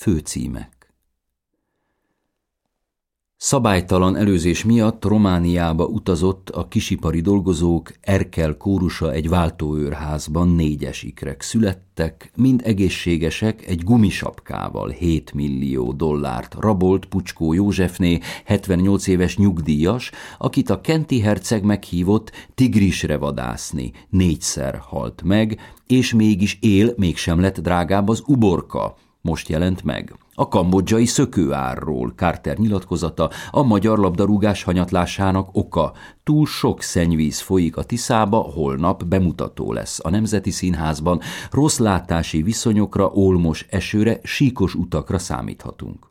Főcímek. Szabálytalan előzés miatt Romániába utazott a kisipari dolgozók Erkel kórusa egy váltóőrházban négyes ikrek születtek, mind egészségesek egy gumisapkával 7 millió dollárt rabolt Pucskó Józsefné, 78 éves nyugdíjas, akit a kenti herceg meghívott tigrisre vadászni, négyszer halt meg, és mégis él, mégsem lett drágább az uborka, most jelent meg. A kambodzsai szökőárról Carter nyilatkozata a magyar labdarúgás hanyatlásának oka. Túl sok szennyvíz folyik a Tiszába, holnap bemutató lesz a Nemzeti Színházban. Rossz látási viszonyokra, olmos esőre, síkos utakra számíthatunk.